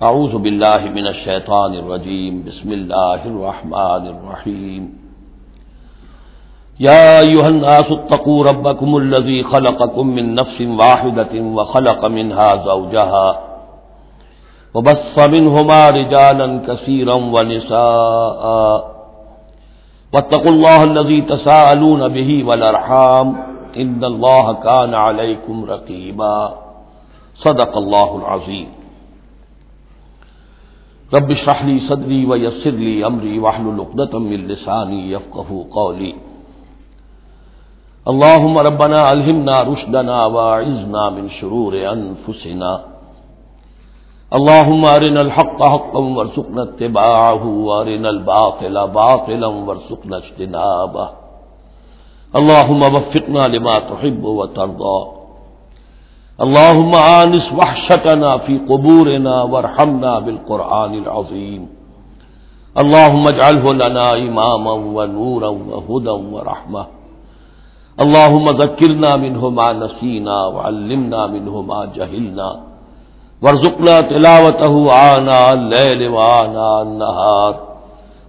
اعوذ باللہ من الشیطان الرجیم، بسم اللہ الرحمن الرحیم۔ یا ایوہ الناس اتقوا ربکم الذی خلقکم من نفس واحدة وخلق منها زوجها وبص منهما رجالا كثيرا ونساء۔ واتقوا الله الذي تساءلون به والارحام۔ ان الله كان عليكم رقيبا صدق الله العظيم رب اشرح لي صدري ويسر لي امري واحلل عقدة من لساني يفقهوا قولي. اللهم ربنا الهمنا رشدنا واعذنا من شرور انفسنا اللهم ارنا الحق حقا وارزقنا اتباعه وارنا الباطل باطلا وارزقنا اجتنابه. اللهم وفقنا لما تحب وترضى. اللهم آنس وحشتنا في قبورنا وارحمنا بالقرآن العظيم اللهم اجعله لنا إماما ونورا وهدى ورحمة اللهم ذكرنا منه ما نسينا وعلمنا منه ما جهلنا وارزقنا تلاوته آناء الليل وآناء النهار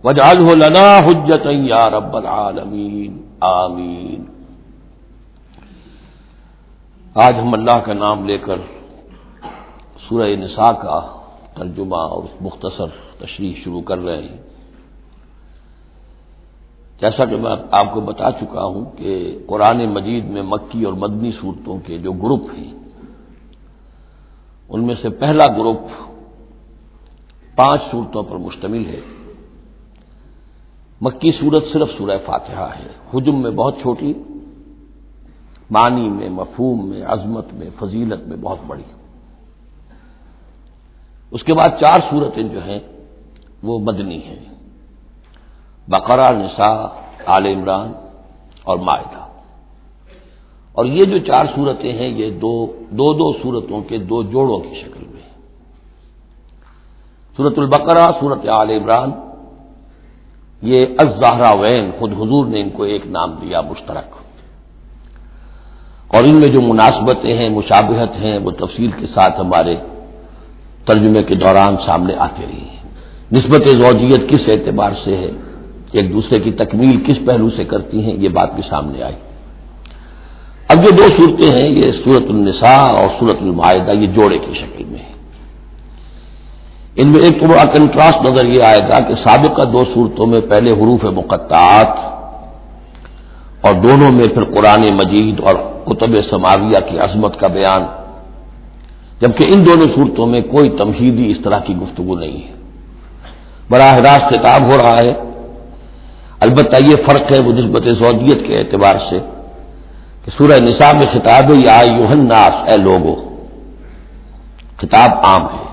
واجعله لنا حجة يا رب العالمين آمين آج ہم اللہ کا نام لے کر سورہ نساء کا ترجمہ اور مختصر تشریح شروع کر رہے ہیں۔ جیسا کہ میں آپ کو بتا چکا ہوں کہ قرآن مجید میں مکی اور مدنی صورتوں کے جو گروپ ہیں، ان میں سے پہلا گروپ پانچ صورتوں پر مشتمل ہے۔ مکی صورت صرف سورہ فاتحہ ہے۔ حجم میں بہت چھوٹی معنی میں، مفہوم میں، عظمت میں، فضیلت میں بہت بڑی اس کے بعد چار صورتیں جو ہیں، وہ مدنی ہیں۔ بقرہ، نساء عال عمران اور معاہدہ اور یہ جو چار صورتیں ہیں، یہ دو دو دو صورتوں کے دو جوڑوں کی شکل میں صورت البقرہ، صورت عال عمران۔ یہ ازہرا وین خود حضور نے ان کو ایک نام دیا، مشترک۔ اور ان میں جو مناسبتیں ہیں، مشابہت ہیں، وہ تفصیل کے ساتھ ہمارے ترجمے کے دوران سامنے آتے رہی ہیں۔ نسبت زوجیت کس اعتبار سے ہے؟ ایک دوسرے کی تکمیل کس پہلو سے کرتی ہیں؟ یہ بات بھی سامنے آئی۔ اب جو دو صورتیں ہیں، یہ صورت النساء اور صورت المعاہدہ یہ جوڑے کی شکل میں ہیں۔ ان میں ایک تو بڑا کنٹراسٹ نظر یہ آئے گا کہ سابقہ دو صورتوں میں پہلے حروف مقطعات اور دونوں میں پھر قرآن مجید اور کتب سماویہ کی عظمت کا بیان۔ جبکہ ان دونوں صورتوں میں کوئی تمہیدی اس طرح کی گفتگو نہیں ہے۔ براہ راست خطاب ہو رہا ہے۔ البتہ یہ فرق ہے وہ نسبت زودیت کے اعتبار سے کہ سورہ نصاب میں خطاب ہے، یا یوہناس اے لوگو۔ خطاب عام ہے۔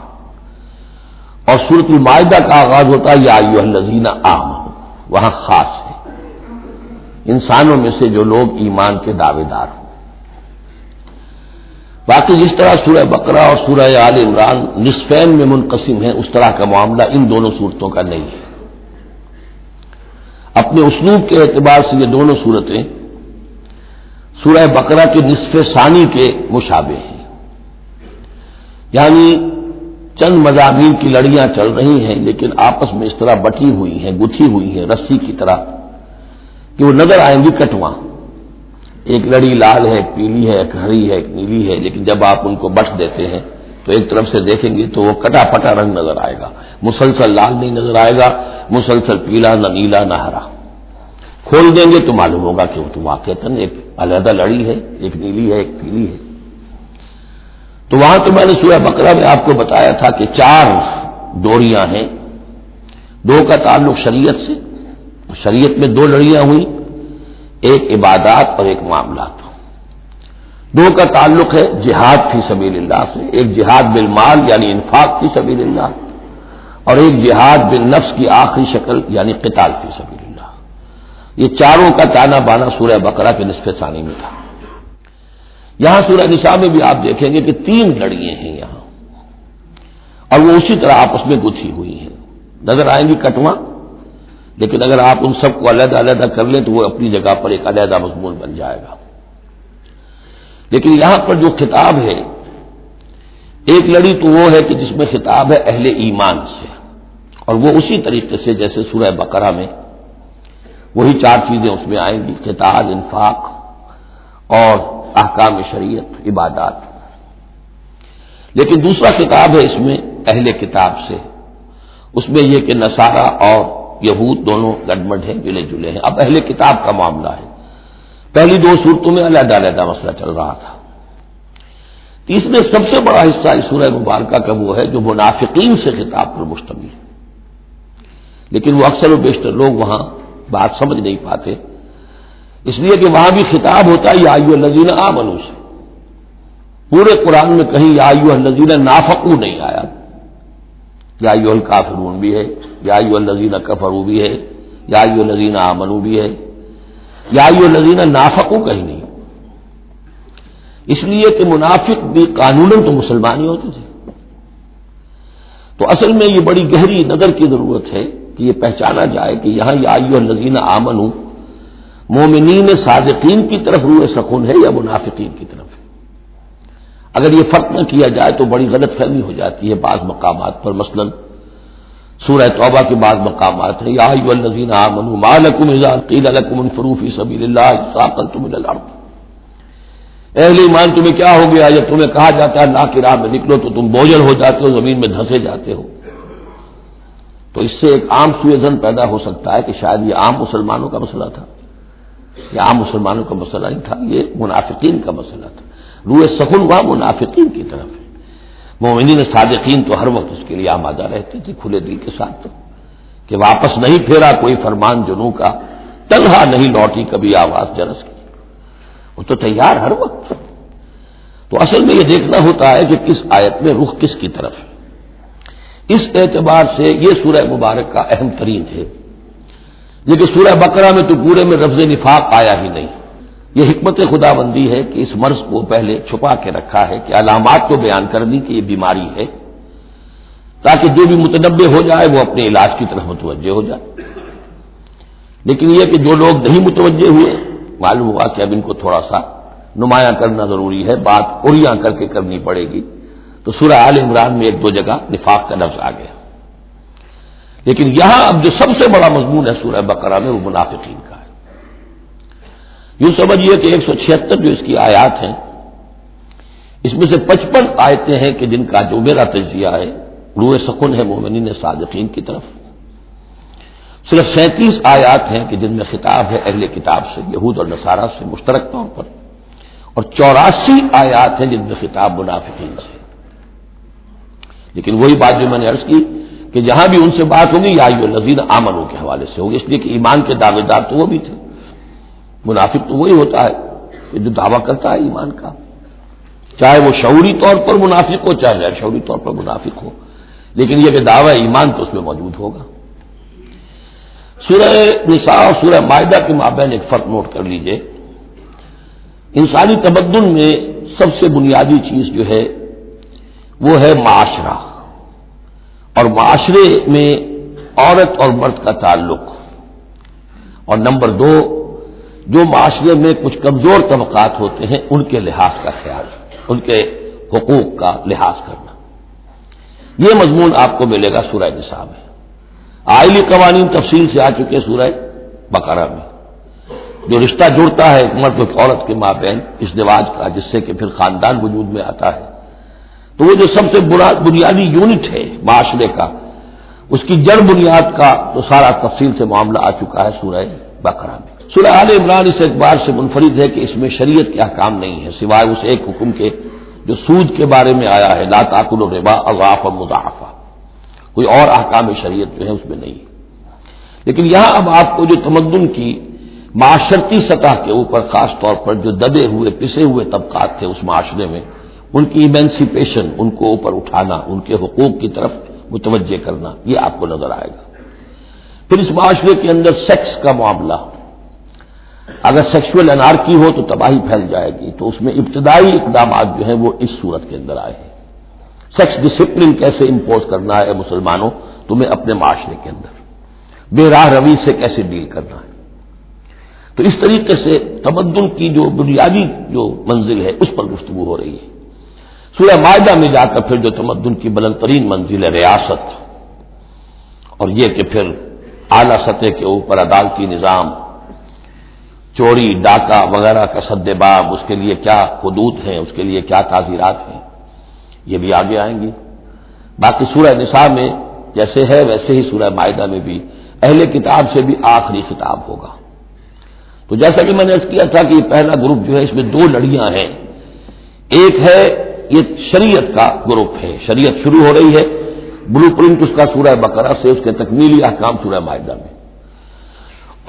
اور سورت المائدہ کا آغاز ہوتا ہے، یا یو عام ہو وہاں خاص ہے۔ انسانوں میں سے جو لوگ ایمان کے دعوے دار ہوں۔ باقی جس طرح سورہ بقرہ اور سورہ عال عمران نصفین میں منقسم ہے اس طرح کا معاملہ ان دونوں صورتوں کا نہیں ہے۔ اپنے اسلوب کے اعتبار سے یہ دونوں صورتیں سورہ بقرہ کے نصف ثانی کے مشابے ہیں۔ یعنی چند مضامین کی لڑیاں چل رہی ہیں، لیکن آپس میں اس طرح بٹی ہوئی ہیں، گتھی ہوئی ہیں، رسی کی طرح کہ وہ نظر آئیں گی کٹواں۔ ایک لڑی لال ہے، ایک پیلی ہے، ایک ہری ہے، ایک نیلی ہے، لیکن جب آپ ان کو بٹ دیتے ہیں، تو ایک طرف سے دیکھیں گے تو وہ کٹا پٹا رنگ نظر آئے گا۔ مسلسل لال نہیں نظر آئے گا، مسلسل پیلا نہ نیلا نہ ہرا۔ کھول دیں گے تو معلوم ہوگا کہ وہ تو واقع ایک علیحدہ لڑی ہے، ایک نیلی ہے، ایک پیلی ہے۔ تو وہاں تو میں نے سورہ بکرا میں آپ کو بتایا تھا کہ چار ڈوریاں ہیں۔ دو کا تعلق شریعت سے، شریعت میں دو لڑیاں ہوئی ایک عبادات اور ایک معاملات دو کا تعلق ہے جہاد فی سبیل اللہ سے، ایک جہاد بالمال یعنی انفاق فی سبیل اللہ، اور ایک جہاد بن نفس کی آخری شکل یعنی قتال فی سبیل اللہ۔ یہ چاروں کا تانا بانا سورہ بقرہ کے نصف ثانی میں تھا۔ یہاں سورہ نساء میں بھی آپ دیکھیں گے کہ تین لڑیے ہیں یہاں۔ اور وہ اسی طرح آپس میں گتھی ہوئی ہیں۔ نظر آئیں گی کٹواں۔ لیکن اگر آپ ان سب کو علیحدہ علیحدہ کر لیں تو وہ اپنی جگہ پر ایک علیحدہ مضمون بن جائے گا۔ لیکن یہاں پر جو خطاب ہے، ایک لڑی تو وہ ہے کہ جس میں خطاب ہے اہل ایمان سے۔ اور وہ اسی طریقے سے جیسے سورہ بقرہ میں وہی چار چیزیں اس میں آئیں گی، خطاب، انفاق اور احکام شریعت، عبادات۔ لیکن دوسرا کتاب ہے اس میں اہل کتاب سے۔ اس میں یہ کہ نصارہ اور یہود دونوں گڈمڈ ہیں ملے جلے ہیں۔ اب اہل کتاب کا معاملہ ہے۔ پہلی دو صورتوں میں علیحدہ علیحدہ مسئلہ چل رہا تھا۔ تیسرے سب سے بڑا حصہ اس سورہ مبارکہ کا وہ ہے جو منافقین سے خطاب پر مشتمل ہے۔ لیکن وہ اکثر و بیشتر لوگ وہاں بات سمجھ نہیں پاتے۔ اس لیے کہ وہاں بھی خطاب ہوتا ہے، یا آئیو الزین آ سے۔ پورے قرآن میں کہیں، یا آئیو الزین نافقو نہیں آیا۔ یا الکافرون بھی ہے۔ یا الزین کفرو بھی ہے، یا الزین آمنو بھی ہے۔ یا الزین نافقو کہیں نہیں۔ اس لیے کہ منافق بھی قانون تو مسلمان ہی ہوتے تھے۔ تو اصل میں یہ بڑی گہری نظر کی ضرورت ہے کہ یہ پہچانا جائے کہ یہاں یا الزین آمن مومنین صادقین کی طرف روح سکون ہے یا منافقین کی طرف ہے۔ اگر یہ فرق نہ کیا جائے تو بڑی غلط فہمی ہو جاتی ہے بعض مقامات پر، مثلا سورہ توبہ کے بعض مقامات ہیں۔ یا الزین آمن مالکم قیل فروفی سبیل اللہ تم اہل ایمان، تمہیں کیا ہو گیا؟ جب تمہیں کہا جاتا ہے اللہ کی راہ میں نکلو تو تم بوجھل ہو جاتے ہو، زمین میں دھنسے جاتے ہو۔ تو اس سے ایک عام سویزن پیدا ہو سکتا ہے کہ شاید یہ عام مسلمانوں کا مسئلہ تھا۔ یہ عام مسلمانوں کا مسئلہ نہیں تھا، یہ منافقین کا مسئلہ تھا۔ روح سخن وہاں منافقین کی طرف۔ ہے مومنین صادقین تو ہر وقت اس کے لیے آمادہ رہتے تھے، کھلے دل کے ساتھ تو، کہ واپس نہیں پھیرا کوئی فرمان جنو کا، تنہا نہیں لوٹی کبھی آواز جرس کی۔ وہ تو تیار ہر وقت۔ تو اصل میں یہ دیکھنا ہوتا ہے کہ کس آیت میں رخ کس کی طرف ہے۔ اس اعتبار سے یہ سورہ مبارک کا اہم ترین ہے۔ لیکن سورہ بقرہ میں تو پورے میں رفظ نفاق آیا ہی نہیں۔ یہ حکمت خدا بندی ہے کہ اس مرض کو پہلے چھپا کے رکھا ہے کہ علامات کو بیان کرنی کہ یہ بیماری ہے تاکہ جو بھی متنوع ہو جائے وہ اپنے علاج کی طرف متوجہ ہو جائے۔ لیکن یہ کہ جو لوگ نہیں متوجہ ہوئے، معلوم ہوا کہ اب ان کو تھوڑا سا نمایاں کرنا ضروری ہے، بات اڑیاں کر کے کرنی پڑے گی۔ تو سورہ عال عمران میں ایک دو جگہ نفاق کا لفظ آ گیا۔ لیکن یہاں اب جو سب سے بڑا مضمون ہے سورہ بقرہ میں، وہ منافقین کا۔ یوں سمجھیے کہ ایک سو چھہتر جو اس کی آیات ہیں، اس میں سے پچپن آیتیں ہیں کہ جن کا جو میرا تجزیہ ہے، روح سکون ہے مومنین صادقین کی طرف۔ صرف سینتیس آیات ہیں کہ جن میں خطاب ہے اہل کتاب سے، یہود اور نصارہ سے مشترک طور پر۔ اور چوراسی آیات ہیں جن میں خطاب منافقین سے۔ لیکن وہی بات جو میں نے عرض کی کہ جہاں بھی ان سے بات ہوگی یا نذیر آمنوں کے حوالے سے ہوگی اس لیے کہ ایمان کے دعوے دار تو وہ بھی تھے۔ منافق تو وہی ہوتا ہے کہ جو دعویٰ کرتا ہے ایمان کا۔ چاہے وہ شعوری طور پر منافق ہو، چاہے غیر شعوری طور پر منافق ہو۔ لیکن یہ کہ دعوی ایمان تو اس میں موجود ہوگا۔ سورہ نساء اور سورہ معاہدہ کے مابین ایک فرق نوٹ کر لیجیے۔ انسانی تمدن میں سب سے بنیادی چیز جو ہے، وہ ہے معاشرہ۔ اور معاشرے میں عورت اور مرد کا تعلق۔ اور نمبر دو جو معاشرے میں کچھ کمزور طبقات ہوتے ہیں، ان کے لحاظ کا خیال ان کے حقوق کا لحاظ کرنا۔ یہ مضمون آپ کو ملے گا سورہ نصاب میں۔ آئلی قوانین تفصیل سے آ چکے سورہ بقرہ میں۔ جو رشتہ جڑتا ہے ایک مرد ایک عورت کے ماں بہن اس رواج کا، جس سے کہ پھر خاندان وجود میں آتا ہے۔ تو وہ جو سب سے برا بنیادی یونٹ ہے معاشرے کا، اس کی جڑ بنیاد کا تو سارا تفصیل سے معاملہ آ چکا ہے سورہ بقرہ میں۔ سورہ عال عمران اس اعتبار سے منفرد ہے کہ اس میں شریعت کیا کام نہیں ہے سوائے اس ایک حکم کے جو سود کے بارے میں آیا ہے، لا تاکل و ربا اضاف و مضافہ کوئی اور احکام شریعت جو ہے اس میں نہیں لیکن یہاں اب آپ کو جو تمدن کی معاشرتی سطح کے اوپر خاص طور پر جو دبے ہوئے، پسے ہوئے طبقات تھے اس معاشرے میں، ان کی ایمینسیپیشن ان کو اوپر اٹھانا، ان کے حقوق کی طرف متوجہ کرنا، یہ آپ کو نظر آئے گا۔ پھر اس معاشرے کے اندر سیکس کا معاملہ اگر سیکشل انارکی ہو تو تباہی پھیل جائے گی۔ تو اس میں ابتدائی اقدامات جو ہیں وہ اس صورت کے اندر آئے ہیں۔ سیکس ڈسپلن کیسے امپوز کرنا ہے مسلمانوں؟ تمہیں اپنے معاشرے کے اندر۔ بے راہ روی سے کیسے ڈیل کرنا ہے؟ تو اس طریقے سے تمدن کی جو بنیادی جو منزل ہے، اس پر گفتگو ہو رہی ہے۔ سورہ معاہدہ میں جا کر پھر جو تمدن کی بلند ترین منزل ہے، ریاست۔ اور یہ کہ پھر اعلی سطح کے اوپر عدالتی نظام چوری ڈاکہ وغیرہ کا سد باب، اس کے لیے کیا حدود ہیں، اس کے لیے کیا تعزیرات ہیں؟ یہ بھی آگے آئیں گی۔ باقی سورہ نساء میں جیسے ہے، ویسے ہی سورہ معاہدہ میں بھی اہل کتاب سے بھی آخری خطاب ہوگا۔ تو جیسا کہ میں نے کیا تھا کہ یہ پہلا گروپ جو ہے، اس میں دو لڑیاں ہیں۔ ایک ہے، یہ شریعت کا گروپ ہے۔ شریعت شروع ہو رہی ہے۔ بلو پرنٹ اس کا سورہ بقرہ سے، اس کے تکمیلی احکام سورہ معاہدہ میں۔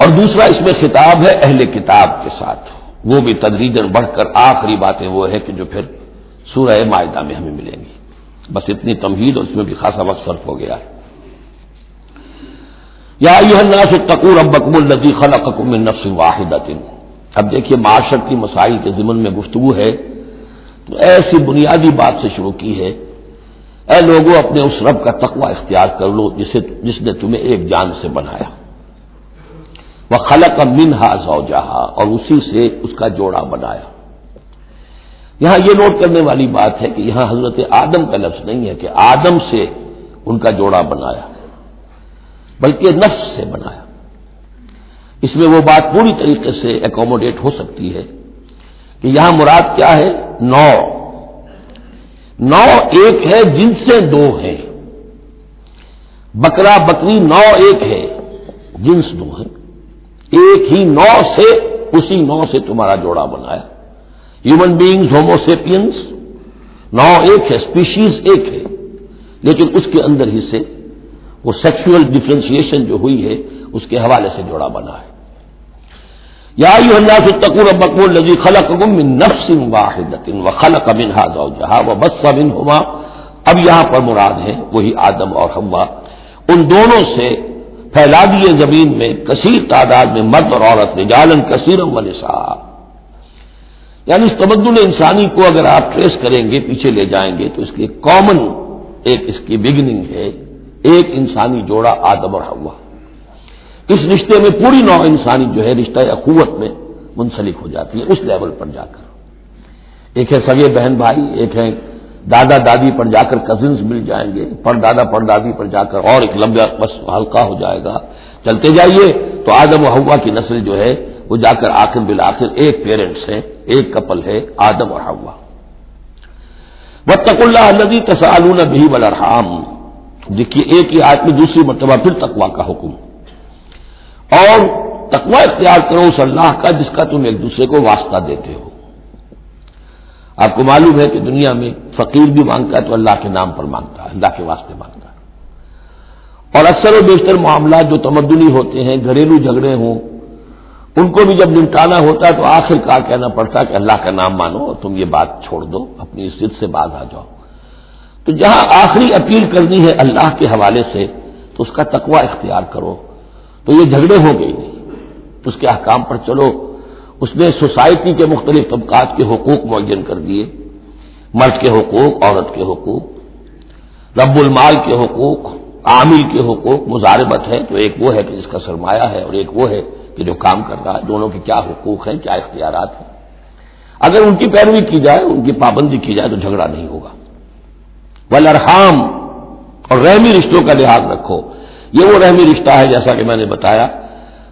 اور دوسرا اس میں خطاب ہے اہل کتاب کے ساتھ۔ وہ بھی تدریجن بڑھ کر آخری باتیں وہ ہے کہ جو پھر سورہ معاہدہ میں ہمیں ملیں گی۔ بس اتنی تمہید اور اس میں بھی خاصا وقت صرف ہو گیا ہے۔ یا الناس تقور اب بکم النزی خلقکم من نفس واحد اب دیکھیے معاشرتی مسائل کے ضمن میں گفتگو ہے۔ تو ایسی بنیادی بات سے شروع کی ہے۔ اے لوگوں اپنے اس رب کا تقوی اختیار کر لو جسے جس نے تمہیں ایک جان سے بنایا۔ وہ خلق منہا زوجہا، اور اسی سے اس کا جوڑا بنایا۔ یہاں یہ نوٹ کرنے والی بات ہے کہ یہاں حضرت آدم کا لفظ نہیں ہے کہ آدم سے ان کا جوڑا بنایا، بلکہ نفس سے بنایا۔ اس میں وہ بات پوری طریقے سے اکوموڈیٹ ہو سکتی ہے کہ یہاں مراد کیا ہے؟ نو۔ نو ایک ہے جن سے دو ہیں۔ بکرا بکری نو ایک ہے، جنس دو ہے ایک ہی نو سے اسی نو سے تمہارا جوڑا بنایا ہیومن بینگز ہوموسیپینس نو ایک ہے اسپیشیز ایک ہے۔ لیکن اس کے اندر ہی سے وہ سیکشل ڈفرینشیشن جو ہوئی ہے، اس کے حوالے سے جوڑا بنا ہے۔ یا یو اللہ سے تقور بکم الزی خلق نفس واحد و خلق امن ہاد و بس بن اب یہاں پر مراد ہے وہی آدم اور ہوا ان دونوں سے پھیلا دیے زمین میں کثیر تعداد میں مرد اور عورت رجالن کثیرم و نسا یعنی اس تمدن انسانی کو اگر آپ ٹریس کریں گے، پیچھے لے جائیں گے، تو اس کی کامن ایک اس کی بگننگ ہے، ایک انسانی جوڑا آدم اور ہوا اس رشتے میں پوری نو انسانی جو ہے، رشتہ اخوت میں منسلک ہو جاتی ہے، اس لیول پر جا کر۔ ایک ہے سگے بہن بھائی، ایک ہے دادا دادی پر جا کر کزنس مل جائیں گے، پر دادا پر دادی پر جا کر اور ایک لمبا بس ہلکا ہو جائے گا۔ چلتے جائیے تو آدم و ہوا کی نسل جو ہے، وہ جا کر آخر بالآخر ایک پیرنٹس ہے ایک کپل ہے آدم اور ہوا وہ اللہ ندی تسالون بھی بلرحام دیکھیے، ایک ہی آدمی دوسری مرتبہ پھر تقوا کا حکم۔ اور تقوا اختیار کرو اس اللہ کا جس کا تم ایک دوسرے کو واسطہ دیتے ہو۔ آپ کو معلوم ہے کہ دنیا میں فقیر بھی مانگتا ہے تو اللہ کے نام پر مانگتا ہے، اللہ کے واسطے مانگتا ہے۔ اور اکثر و بیشتر معاملات جو تمدنی ہوتے ہیں، گھریلو جھگڑے ہوں، ان کو بھی جب نمٹانا ہوتا ہے تو آخر کار کہنا پڑتا ہے کہ اللہ کا نام مانو اور تم یہ بات چھوڑ دو، اپنی عزت سے باز آ جاؤ۔ تو جہاں آخری اپیل کرنی ہے اللہ کے حوالے سے، تو اس کا تقوی اختیار کرو۔ تو یہ جھگڑے ہو گئی نہیں۔ اس کے احکام پر چلو۔ اس نے سوسائٹی کے مختلف طبقات کے حقوق معین کر دیے، مرد کے حقوق، عورت کے حقوق، رب المال کے حقوق، عامل کے حقوق مزاربت ہے، تو ایک وہ ہے کہ جس کا سرمایہ ہے اور ایک وہ ہے کہ جو کام کر رہا ہے، دونوں کے کیا حقوق ہیں، کیا اختیارات ہیں۔ اگر ان کی پیروی کی جائے، ان کی پابندی کی جائے، تو جھگڑا نہیں ہوگا۔ ولرحام اور رحمی رشتوں کا لحاظ رکھو۔ یہ وہ رحمی رشتہ ہے، جیسا کہ میں نے بتایا،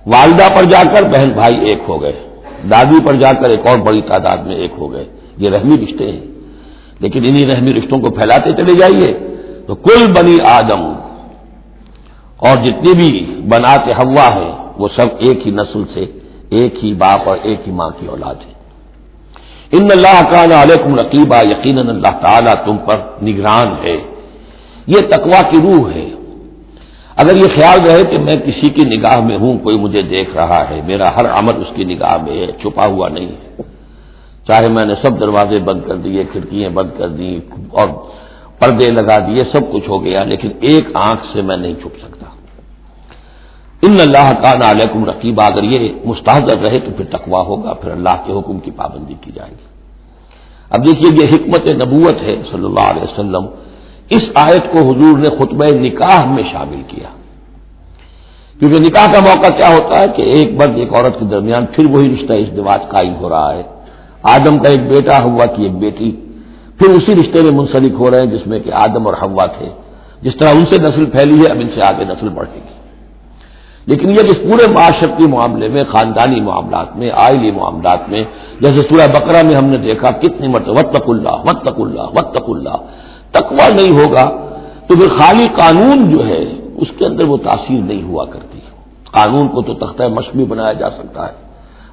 والدہ پر جا کر بہن بھائی ایک ہو گئے۔ دادی پر جا کر ایک اور بڑی تعداد میں ایک ہو گئے۔ یہ رحمی رشتے ہیں۔ لیکن انہی رحمی رشتوں کو پھیلاتے چلے جائیے۔ تو کل بنی آدم اور جتنی بھی بناتے ہوا ہیں، وہ سب ایک ہی نسل سے ایک ہی باپ اور ایک ہی ماں کی اولاد ہے ان اللہ کا علیکم رقیبہ یقیناً اللہ تعالیٰ تم پر نگران ہے۔ یہ تقوا کی روح ہے۔ اگر یہ خیال رہے کہ میں کسی کی نگاہ میں ہوں، کوئی مجھے دیکھ رہا ہے، میرا ہر عمل اس کی نگاہ میں ہے، چھپا ہوا نہیں ہے۔ چاہے میں نے سب دروازے بند کر دیے، کھڑکیاں بند کر دی اور پردے لگا دیے، سب کچھ ہو گیا، لیکن ایک آنکھ سے میں نہیں چھپ سکتا۔ ان اللہ کا علیکم رقیبہ اگر یہ مستحضر رہے تو پھر تقوا ہوگا، پھر اللہ کے حکم کی پابندی کی جائے گی۔ اب دیکھیے، یہ حکمت نبوت ہے صلی اللہ علیہ وسلم۔ اس آیت کو حضور نے خطبہ نکاح میں شامل کیا۔ کیونکہ نکاح کا موقع کیا ہوتا ہے کہ ایک مرد ایک عورت کے درمیان پھر وہی رشتہ اس دماغ قائم ہو رہا ہے۔ آدم کا ایک بیٹا ہوا کی ایک بیٹی۔ پھر اسی رشتے میں منسلک ہو رہے ہیں جس میں کہ آدم اور ہوا تھے۔ جس طرح ان سے نسل پھیلی ہے، اب ان سے آگے نسل بڑھے گی۔ لیکن یہ کہ پورے معاشرتی معاملے میں، خاندانی معاملات میں، آئلی معاملات میں، جیسے سورہ بکرا میں ہم نے دیکھا، کتنی مرتبہ وط اللہ وط اللہ وط اللہ۔ تقوا نہیں ہوگا تو پھر خالی قانون جو ہے، اس کے اندر وہ تاثیر نہیں ہوا کرتی۔ قانون کو تو تختہ مشق بھی بنایا جا سکتا ہے۔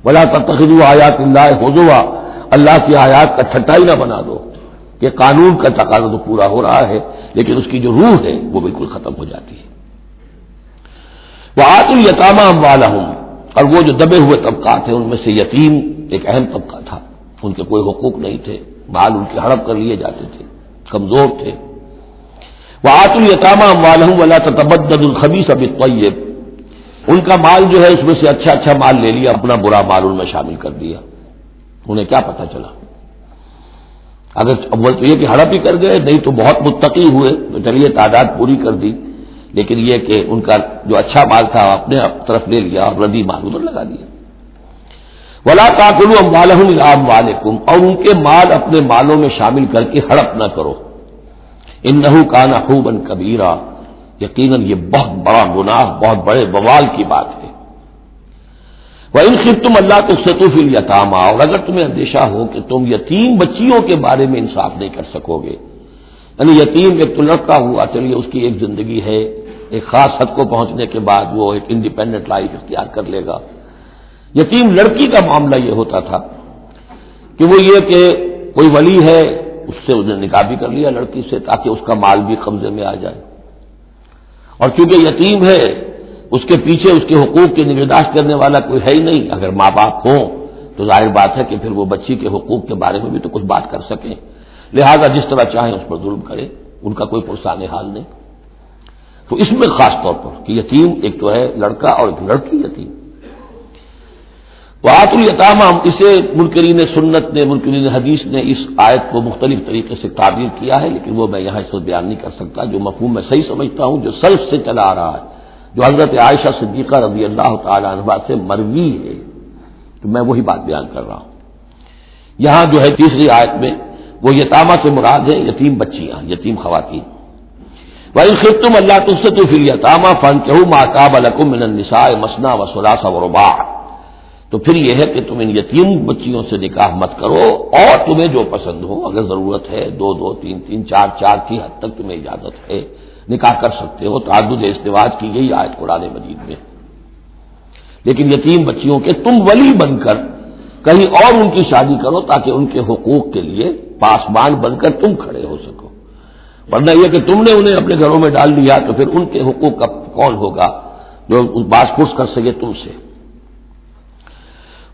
بلا تخذ آیات اللہ حضوا اللہ کی آیات کا ٹھٹائی نہ بنا دو کہ قانون کا تقاضا تو پورا ہو رہا ہے، لیکن اس کی جو روح ہے، وہ بالکل ختم ہو جاتی ہے۔ وہ آت التامہ والا ہوں اور وہ جو دبے ہوئے طبقات ہیں، ان میں سے یتیم ایک اہم طبقہ تھا۔ ان کے کوئی حقوق نہیں تھے۔ مال ان کے ہڑپ کر لیے جاتے تھے۔ کمزور تھے۔ وہ آت التامہ والا ہوں اللہ الخبی سب ان کا مال جو ہے اس میں سے اچھا اچھا مال لے لیا، اپنا برا مال ان میں شامل کر دیا۔ انہیں کیا پتا چلا؟ اگر اول تو یہ کہ ہڑپ ہی کر گئے، نہیں تو بہت متقی ہوئے۔ تو چلیے، تعداد پوری کر دی۔ لیکن یہ کہ ان کا جو اچھا مال تھا اپنے طرف لے لیا اور ردی مال ادھر لگا دیا۔ ولا کاکلو ام والم اور ان کے مال اپنے مالوں میں شامل کر کے ہڑپ نہ کرو۔ ان نحو کا نحوبن کبیرا یقیناً یہ بہت بڑا گناہ، بہت بڑے بوال کی بات ہے۔ وہ ان خف تم اللہ تو ستوف یتاما اور اگر تمہیں اندیشہ ہو کہ تم یتیم بچیوں کے بارے میں انصاف نہیں کر سکو گے یعنی یتیم ایک تو لڑکا ہوا چلیے اس کی ایک زندگی ہے، ایک خاص حد کو پہنچنے کے بعد وہ ایک انڈیپینڈنٹ لائف اختیار کر لے گا۔ یتیم لڑکی کا معاملہ یہ ہوتا تھا کہ وہ یہ کہ کوئی ولی ہے، اس سے انہیں نکاح بھی کر لیا لڑکی سے تاکہ اس کا مال بھی قبضے میں آ جائے۔ اور چونکہ یتیم ہے، اس کے پیچھے اس کے حقوق کی نگہداشت کرنے والا کوئی ہے ہی نہیں۔ اگر ماں باپ ہوں تو ظاہر بات ہے کہ پھر وہ بچی کے حقوق کے بارے میں بھی تو کچھ بات کر سکیں۔ لہذا جس طرح چاہیں اس پر ظلم کرے ان کا کوئی پرسان حال نہیں۔ تو اس میں خاص طور پر کہ یتیم ایک تو ہے لڑکا اور ایک لڑکی یتیم۔ آت التامہ اسے منکرین سنت نے، منکرین حدیث نے اس آیت کو مختلف طریقے سے تعبیر کیا ہے، لیکن وہ میں یہاں اس وقت بیان نہیں کر سکتا، جو مفہوم میں صحیح سمجھتا ہوں، جو سلف سے چلا آ رہا ہے، جو حضرت عائشہ صدیقہ رضی اللہ تعالی عنہ سے مروی ہے۔ تو میں وہی بات بیان کر رہا ہوں۔ یہاں جو ہے تیسری آیت میں، وہ یتامہ سے مراد ہے، یتیم بچیاں، یتیم خواتین۔ بھائی خود تم اللہ تم سے تو پھر یتامہ فن کہ ماتاب الکم النساء مسنا و سلاسا و ربا تو پھر یہ ہے کہ تم ان یتیم بچیوں سے نکاح مت کرو اور تمہیں جو پسند ہو، اگر ضرورت ہے، دو دو تین تین چار چار کی حد تک تمہیں اجازت ہے، نکاح کر سکتے ہو۔ تعدد استواج کی یہی آیت قرآن مجید میں۔ لیکن یتیم بچیوں کے تم ولی بن کر کہیں اور ان کی شادی کرو تاکہ ان کے حقوق کے لیے پاسمان بن کر تم کھڑے ہو سکو۔ ورنہ یہ کہ تم نے انہیں اپنے گھروں میں ڈال دیا تو پھر ان کے حقوق کا کون ہوگا؟ جو باس پوس کر سکے تم سے۔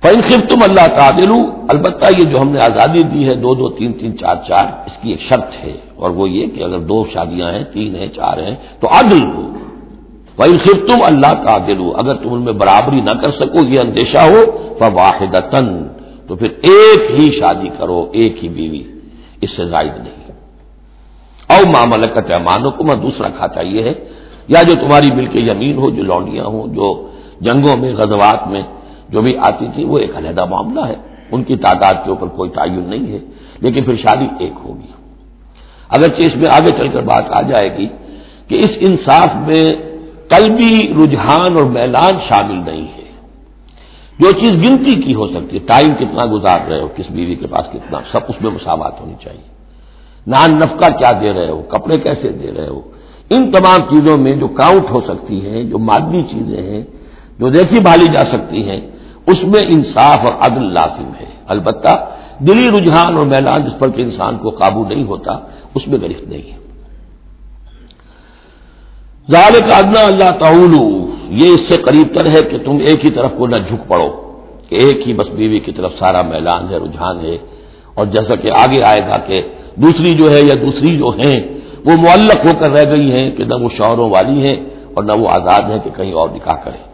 فن تم اللہ تعدل البتہ یہ جو ہم نے آزادی دی ہے، دو دو، تین تین، چار چار، اس کی ایک شرط ہے۔ اور وہ یہ کہ اگر دو شادیاں ہیں، تین ہیں، چار ہیں، تو عدل ہو۔ فن تم اللہ تعدل اگر تم ان میں برابری نہ کر سکو، یہ اندیشہ ہو تو واحد تو پھر ایک ہی شادی کرو، ایک ہی بیوی۔ اس سے زائد نہیں۔ او ماملکت امانوں کو میں دوسرا کھاتا یہ ہے، یا جو تمہاری مل کے یمین ہو، جو لونڈیاں ہوں، جو جنگوں میں، غزوات میں جو بھی آتی تھی وہ ایک علیحدہ معاملہ ہے۔ ان کی تعداد کے اوپر کوئی تعین نہیں ہے، لیکن پھر شادی ایک ہوگی۔ اگرچہ اس میں آگے چل کر بات آ جائے گی کہ اس انصاف میں قلبی رجحان اور میلان شامل نہیں ہے۔ جو چیز گنتی کی ہو سکتی ہے ٹائم کتنا گزار رہے ہو، کس بیوی کے پاس کتنا، سب اس میں مساوات ہونی چاہیے۔ نان نفقہ کیا دے رہے ہو، کپڑے کیسے دے رہے ہو؟ ان تمام چیزوں میں جو کاؤنٹ ہو سکتی ہیں، جو مادی چیزیں ہیں، جو دیکھی بھالی جا سکتی ہیں اس میں انصاف اور عدل لازم ہے۔ البتہ دلی رجحان اور میلان جس پر کہ انسان کو قابو نہیں ہوتا، اس میں گرفت نہیں ہے۔ ظال کا ادنا اللہ تعول یہ اس سے قریب تر ہے کہ تم ایک ہی طرف کو نہ جھک پڑو، کہ ایک ہی بس بیوی کی طرف سارا میلان ہے، رجحان ہے۔ اور جیسا کہ آگے آئے گا کہ دوسری جو ہے یا دوسری جو ہیں، وہ معلق ہو کر رہ گئی ہیں کہ نہ وہ شوہروں والی ہیں اور نہ وہ آزاد ہیں کہ کہیں اور نکاح کریں۔